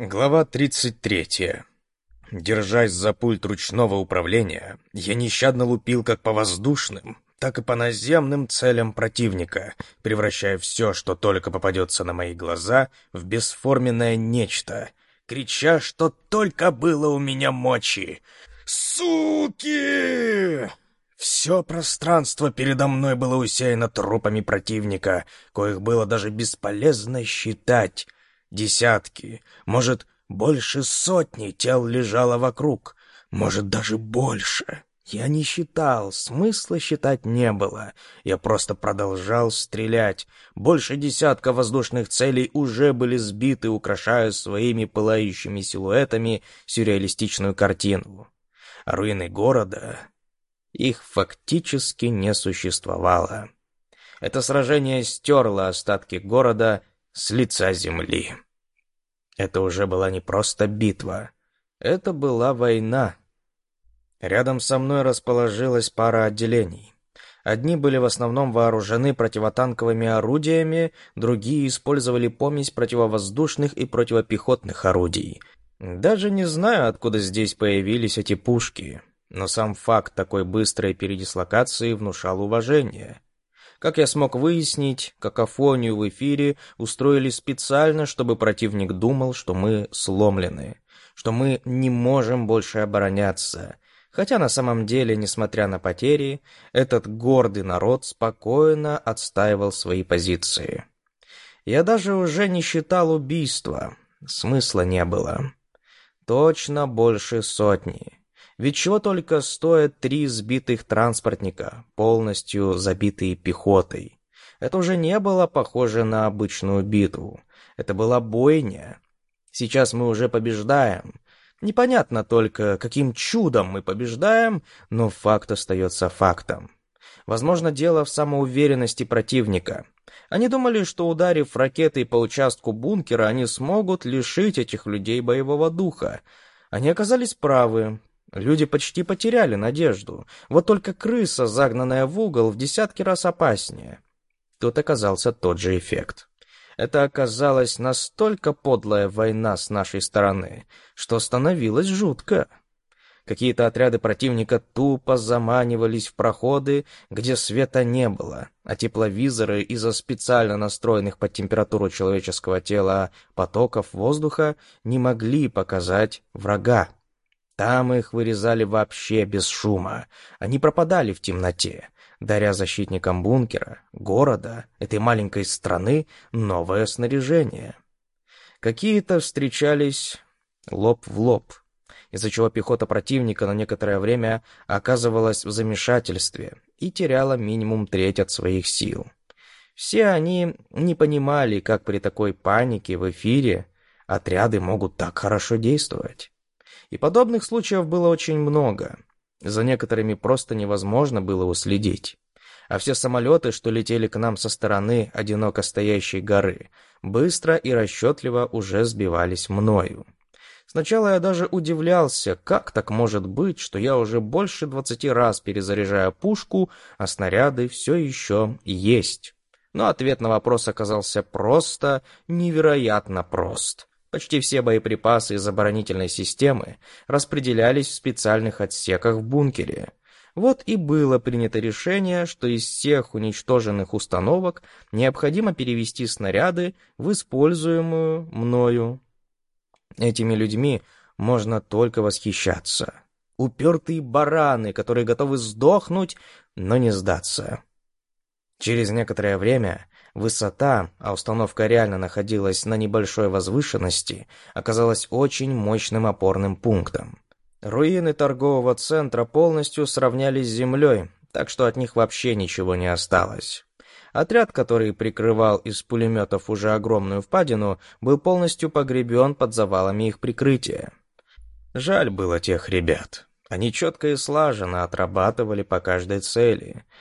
Глава 33. Держась за пульт ручного управления, я нещадно лупил как по воздушным, так и по наземным целям противника, превращая все, что только попадется на мои глаза, в бесформенное нечто, крича, что только было у меня мочи. «Суки!» Все пространство передо мной было усеяно трупами противника, коих было даже бесполезно считать — Десятки, может, больше сотни тел лежало вокруг, может, даже больше. Я не считал, смысла считать не было. Я просто продолжал стрелять. Больше десятка воздушных целей уже были сбиты, украшая своими пылающими силуэтами сюрреалистичную картину. Руины города... Их фактически не существовало. Это сражение стерло остатки города с лица земли. Это уже была не просто битва. Это была война. Рядом со мной расположилась пара отделений. Одни были в основном вооружены противотанковыми орудиями, другие использовали помесь противовоздушных и противопехотных орудий. Даже не знаю, откуда здесь появились эти пушки, но сам факт такой быстрой передислокации внушал уважение. Как я смог выяснить, какофонию в эфире устроили специально, чтобы противник думал, что мы сломлены, что мы не можем больше обороняться. Хотя на самом деле, несмотря на потери, этот гордый народ спокойно отстаивал свои позиции. Я даже уже не считал убийства, смысла не было. Точно больше сотни. Ведь чего только стоят три сбитых транспортника, полностью забитые пехотой. Это уже не было похоже на обычную битву. Это была бойня. Сейчас мы уже побеждаем. Непонятно только, каким чудом мы побеждаем, но факт остается фактом. Возможно, дело в самоуверенности противника. Они думали, что ударив ракетой по участку бункера, они смогут лишить этих людей боевого духа. Они оказались правы. Люди почти потеряли надежду. Вот только крыса, загнанная в угол, в десятки раз опаснее. Тут оказался тот же эффект. Это оказалась настолько подлая война с нашей стороны, что становилось жутко. Какие-то отряды противника тупо заманивались в проходы, где света не было, а тепловизоры из-за специально настроенных под температуру человеческого тела потоков воздуха не могли показать врага. Там их вырезали вообще без шума. Они пропадали в темноте, даря защитникам бункера, города, этой маленькой страны новое снаряжение. Какие-то встречались лоб в лоб, из-за чего пехота противника на некоторое время оказывалась в замешательстве и теряла минимум треть от своих сил. Все они не понимали, как при такой панике в эфире отряды могут так хорошо действовать. И подобных случаев было очень много. За некоторыми просто невозможно было уследить. А все самолеты, что летели к нам со стороны одиноко стоящей горы, быстро и расчетливо уже сбивались мною. Сначала я даже удивлялся, как так может быть, что я уже больше двадцати раз перезаряжаю пушку, а снаряды все еще есть. Но ответ на вопрос оказался просто, невероятно прост. Почти все боеприпасы из оборонительной системы распределялись в специальных отсеках в бункере. Вот и было принято решение, что из всех уничтоженных установок необходимо перевести снаряды в используемую мною. Этими людьми можно только восхищаться. Упертые бараны, которые готовы сдохнуть, но не сдаться. Через некоторое время Высота, а установка реально находилась на небольшой возвышенности, оказалась очень мощным опорным пунктом. Руины торгового центра полностью сравнялись с землей, так что от них вообще ничего не осталось. Отряд, который прикрывал из пулеметов уже огромную впадину, был полностью погребен под завалами их прикрытия. Жаль было тех ребят. Они четко и слаженно отрабатывали по каждой цели —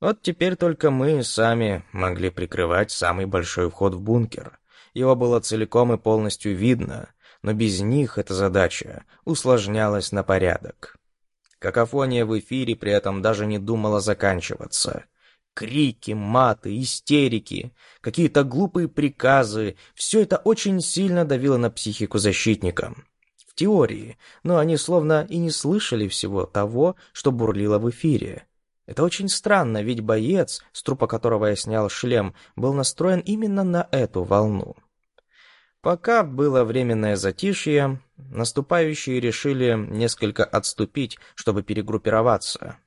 вот теперь только мы сами могли прикрывать самый большой вход в бункер. Его было целиком и полностью видно, но без них эта задача усложнялась на порядок. Какофония в эфире при этом даже не думала заканчиваться. крики, маты, истерики, какие-то глупые приказы — все это очень сильно давило на психику защитника. В теории, но они словно и не слышали всего того, что бурлило в эфире. Это очень странно, ведь боец, с трупа которого я снял шлем, был настроен именно на эту волну. Пока было временное затишье, наступающие решили несколько отступить, чтобы перегруппироваться.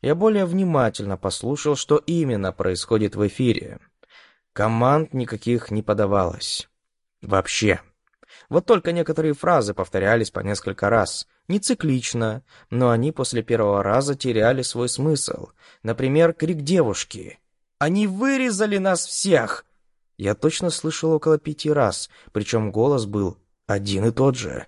Я более внимательно послушал, что именно происходит в эфире. Команд никаких не подавалось. Вообще. Вот только некоторые фразы повторялись по несколько раз. Не циклично, но они после первого раза теряли свой смысл. Например, крик девушки. «Они вырезали нас всех!» Я точно слышал около пяти раз, причем голос был один и тот же.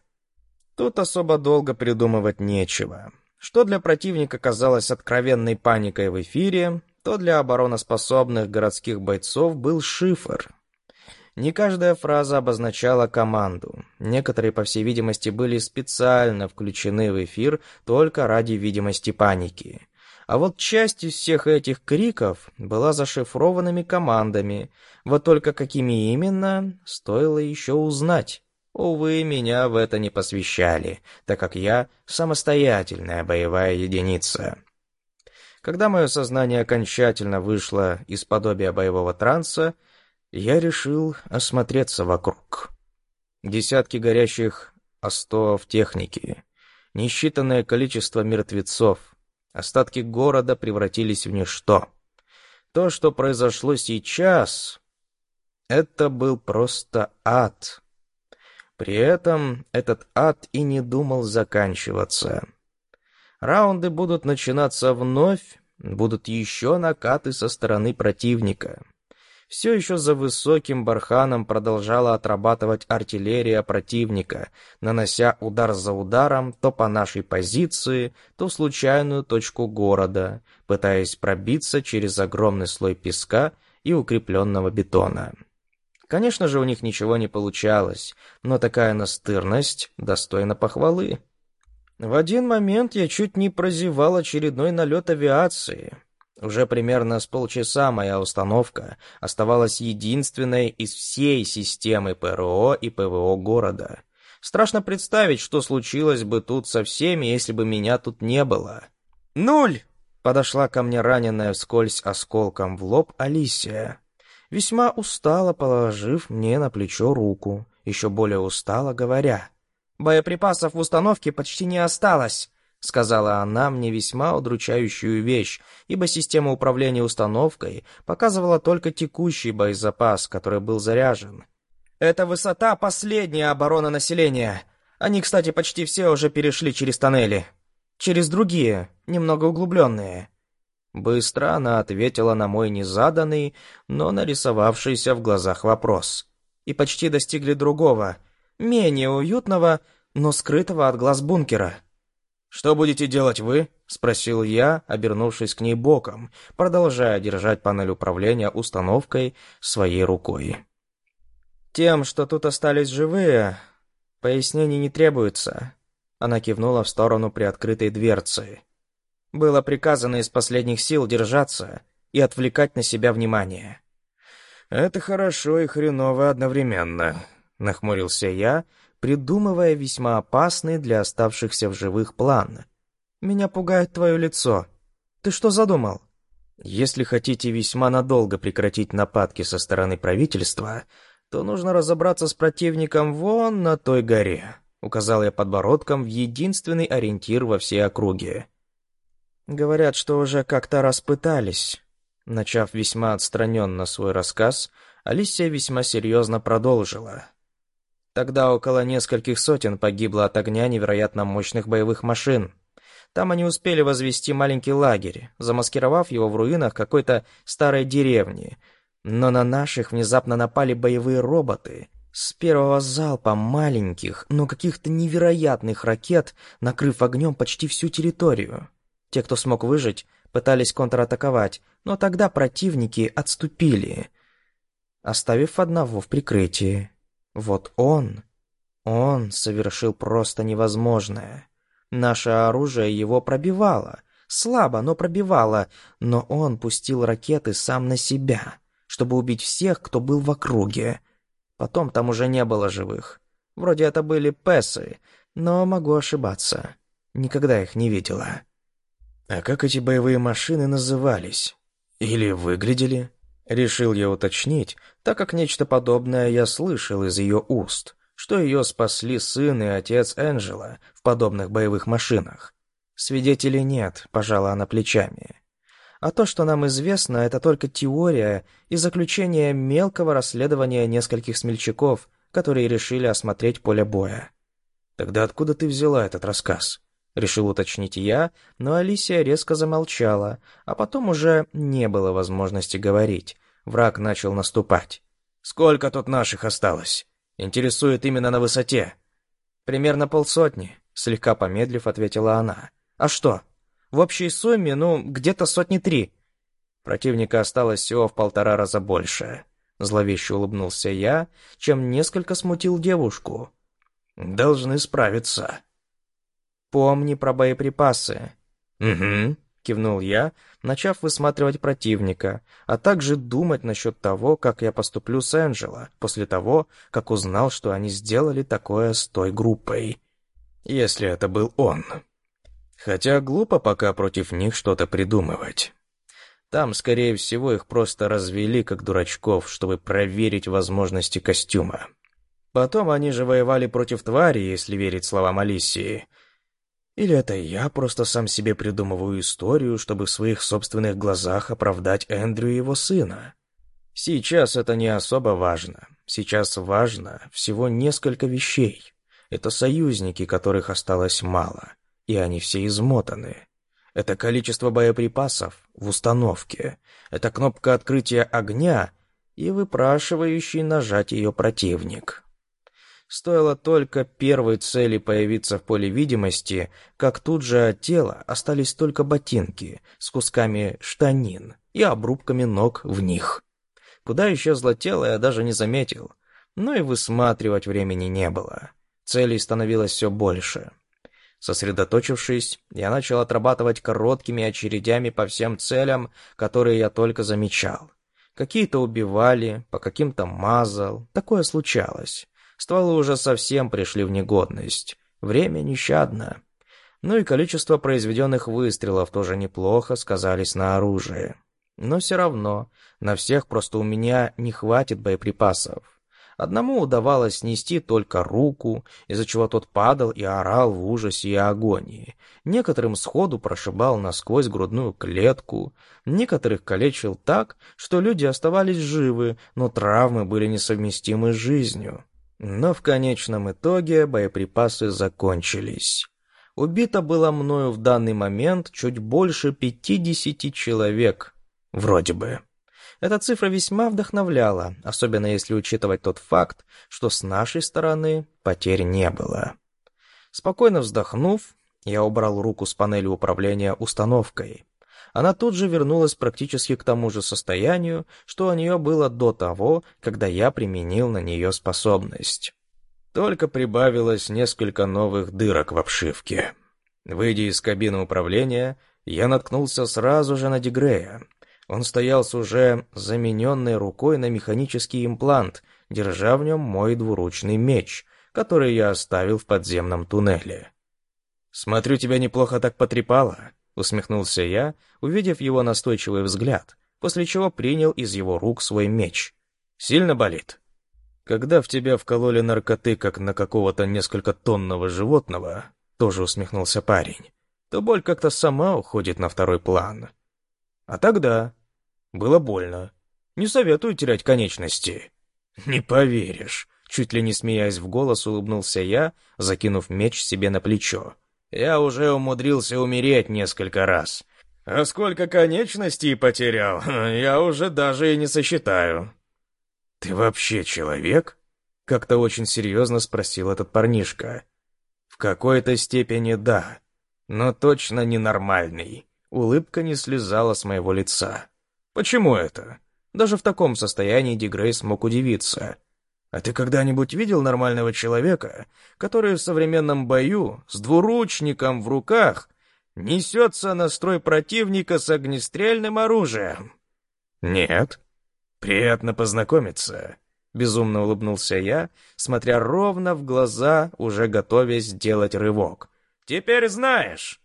Тут особо долго придумывать нечего. Что для противника казалось откровенной паникой в эфире, то для обороноспособных городских бойцов был шифр. Не каждая фраза обозначала команду. Некоторые, по всей видимости, были специально включены в эфир только ради видимости паники. А вот часть из всех этих криков была зашифрованными командами, вот только какими именно, стоило еще узнать. Увы, меня в это не посвящали, так как я самостоятельная боевая единица. Когда мое сознание окончательно вышло из подобия боевого транса, я решил осмотреться вокруг. Десятки горящих остов техники, несчитанное количество мертвецов, остатки города превратились в ничто. То, что произошло сейчас, это был просто ад. При этом этот ад и не думал заканчиваться. Раунды будут начинаться вновь, будут еще накаты со стороны противника. Все еще за высоким барханом продолжала отрабатывать артиллерия противника, нанося удар за ударом то по нашей позиции, то в случайную точку города, пытаясь пробиться через огромный слой песка и укрепленного бетона. Конечно же, у них ничего не получалось, но такая настырность достойна похвалы. В один момент я чуть не прозевал очередной налет авиации. Уже примерно с полчаса моя установка оставалась единственной из всей системы ПРО и ПВО города. Страшно представить, что случилось бы тут со всеми, если бы меня тут не было. «Нуль!» — подошла ко мне раненая вскользь осколком в лоб Алисия. Весьма устало положив мне на плечо руку, еще более устало говоря. «Боеприпасов в установке почти не осталось сказала она мне весьма удручающую вещь, ибо система управления установкой показывала только текущий боезапас, который был заряжен. «Это высота последняя оборона населения. Они, кстати, почти все уже перешли через тоннели. Через другие, немного углубленные». Быстро она ответила на мой незаданный, но нарисовавшийся в глазах вопрос. И почти достигли другого, менее уютного, но скрытого от глаз бункера. «Что будете делать вы?» — спросил я, обернувшись к ней боком, продолжая держать панель управления установкой своей рукой. «Тем, что тут остались живые, пояснений не требуется», — она кивнула в сторону приоткрытой дверцы. «Было приказано из последних сил держаться и отвлекать на себя внимание». «Это хорошо и хреново одновременно», — нахмурился я, — придумывая весьма опасный для оставшихся в живых план. «Меня пугает твое лицо. Ты что задумал?» «Если хотите весьма надолго прекратить нападки со стороны правительства, то нужно разобраться с противником вон на той горе», указал я подбородком в единственный ориентир во всей округе. «Говорят, что уже как-то раз пытались». Начав весьма отстраненно свой рассказ, Алисия весьма серьезно продолжила. Тогда около нескольких сотен погибло от огня невероятно мощных боевых машин. Там они успели возвести маленький лагерь, замаскировав его в руинах какой-то старой деревни. Но на наших внезапно напали боевые роботы. С первого залпа маленьких, но каких-то невероятных ракет, накрыв огнем почти всю территорию. Те, кто смог выжить, пытались контратаковать, но тогда противники отступили, оставив одного в прикрытии. Вот он, он совершил просто невозможное. Наше оружие его пробивало, Слабо, но пробивало, но он пустил ракеты сам на себя, чтобы убить всех, кто был в округе. Потом там уже не было живых. Вроде это были песы, но могу ошибаться. Никогда их не видела. А как эти боевые машины назывались? Или выглядели? Решил я уточнить, так как нечто подобное я слышал из ее уст, что ее спасли сын и отец Энджела в подобных боевых машинах. Свидетелей нет, пожала она плечами. А то, что нам известно, это только теория и заключение мелкого расследования нескольких смельчаков, которые решили осмотреть поле боя. Тогда откуда ты взяла этот рассказ? Решил уточнить я, но Алисия резко замолчала, а потом уже не было возможности говорить. Враг начал наступать. «Сколько тут наших осталось?» «Интересует именно на высоте». «Примерно полсотни», — слегка помедлив, ответила она. А что? В общей сумме, ну, где-то сотни три. Противника осталось всего в полтора раза больше. Зловеще улыбнулся я, чем несколько смутил девушку. Должны справиться. Помни про боеприпасы. Угу, кивнул я, начав высматривать противника, а также думать насчет того, как я поступлю с Энджело, после того, как узнал, что они сделали такое с той группой. Если это был он. Хотя глупо пока против них что-то придумывать. Там, скорее всего, их просто развели как дурачков, чтобы проверить возможности костюма. Потом они же воевали против твари, если верить словам Алисии. Или это я просто сам себе придумываю историю, чтобы в своих собственных глазах оправдать Эндрю и его сына? Сейчас это не особо важно. Сейчас важно всего несколько вещей. Это союзники, которых осталось мало — и они все измотаны. Это количество боеприпасов в установке, это кнопка открытия огня и выпрашивающий нажать ее противник. Стоило только первой цели появиться в поле видимости, как тут же от тела остались только ботинки с кусками штанин и обрубками ног в них. Куда исчезло тело, я даже не заметил, но и высматривать времени не было. Целей становилось все больше — Сосредоточившись, я начал отрабатывать короткими очередями по всем целям, которые я только замечал. Какие-то убивали, по каким-то мазал. Такое случалось. Стволы уже совсем пришли в негодность. Время нещадно. Ну и количество произведенных выстрелов тоже неплохо сказались на оружии. Но все равно, на всех просто у меня не хватит боеприпасов. Одному удавалось снести только руку, из-за чего тот падал и орал в ужасе и агонии. Некоторым сходу прошибал насквозь грудную клетку, некоторых калечил так, что люди оставались живы, но травмы были несовместимы с жизнью. Но в конечном итоге боеприпасы закончились. Убито было мною в данный момент чуть больше пятидесяти человек. Вроде бы. Эта цифра весьма вдохновляла, особенно если учитывать тот факт, что с нашей стороны потерь не было. Спокойно вздохнув, я убрал руку с панели управления установкой. Она тут же вернулась практически к тому же состоянию, что у нее было до того, когда я применил на нее способность. Только прибавилось несколько новых дырок в обшивке. Выйдя из кабины управления, я наткнулся сразу же на Дегрея, он стоял с уже замененной рукой на механический имплант, держа в нем мой двуручный меч, который я оставил в подземном туннеле. «Смотрю, тебя неплохо так потрепало», — усмехнулся я, увидев его настойчивый взгляд, после чего принял из его рук свой меч. «Сильно болит?» «Когда в тебя вкололи наркоты, как на какого-то несколько тонного животного», — тоже усмехнулся парень, «то боль как-то сама уходит на второй план». А тогда было больно. Не советую терять конечности. Не поверишь. Чуть ли не смеясь в голос, улыбнулся я, закинув меч себе на плечо. Я уже умудрился умереть несколько раз. А сколько конечностей потерял, я уже даже и не сосчитаю. Ты вообще человек? Как-то очень серьезно спросил этот парнишка. В какой-то степени да, но точно ненормальный. Улыбка не слезала с моего лица. «Почему это?» Даже в таком состоянии Дигрей смог удивиться. «А ты когда-нибудь видел нормального человека, который в современном бою с двуручником в руках несется на строй противника с огнестрельным оружием. Нет. Приятно познакомиться. Безумно улыбнулся я, смотря ровно в глаза, уже готовясь сделать рывок. «Теперь знаешь,